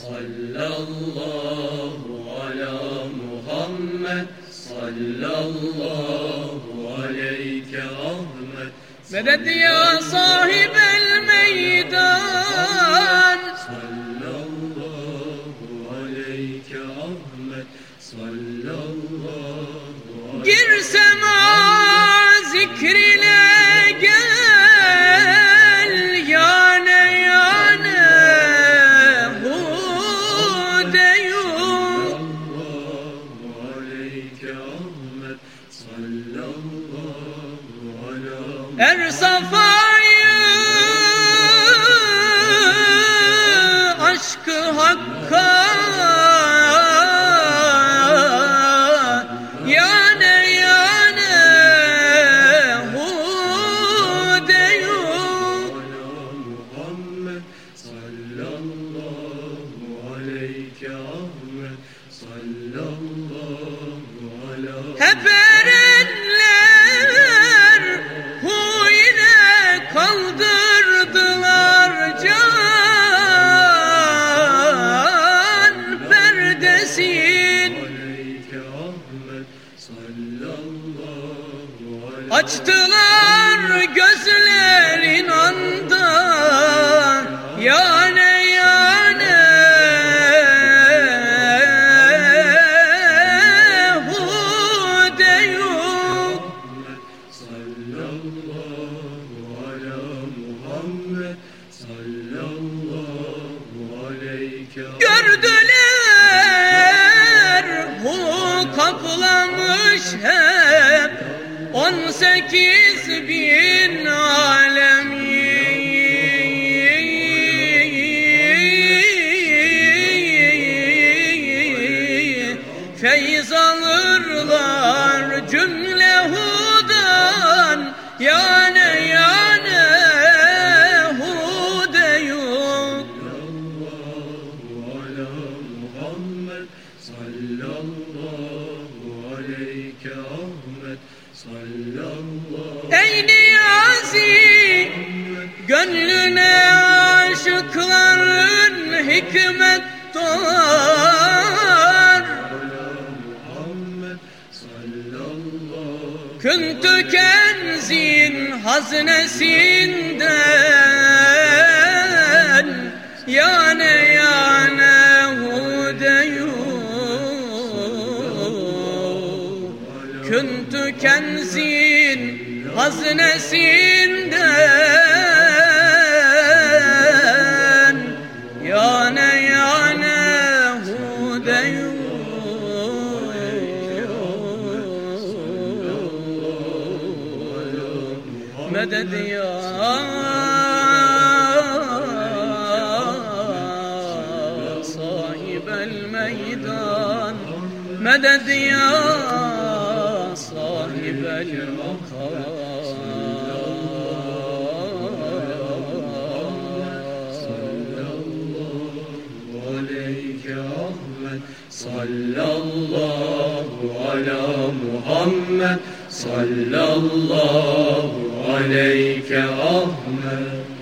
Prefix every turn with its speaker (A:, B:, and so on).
A: sallallahu ala Muhammed sallallahu aleyke Ahmet.
B: Medet ya sahibel meydan.
A: Sallallahu aleyke Ahmet sallallahu
B: Girsem zikrine gel
A: ala
B: kaldırdılar can perdesin. Açtılar gözlerin anda Yane 18 bin
A: alem. Aleyke Ahmet sallallahu
B: Ey Niyazi Gönlüne aşıkların hikmet doğar Küntü kenzin haznesinden Küntü kenzin haznesinden Yane yane hudeyum Medet ya sahibel meydan. Medet ya
A: sallallahu ala Muhammed sallallahu aleyke Ahmet